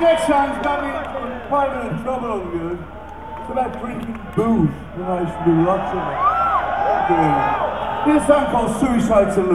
Next song's got me in quite a bit of trouble over here. It's about drinking booze, and I should to do lots of it. This song called Suicide Solution.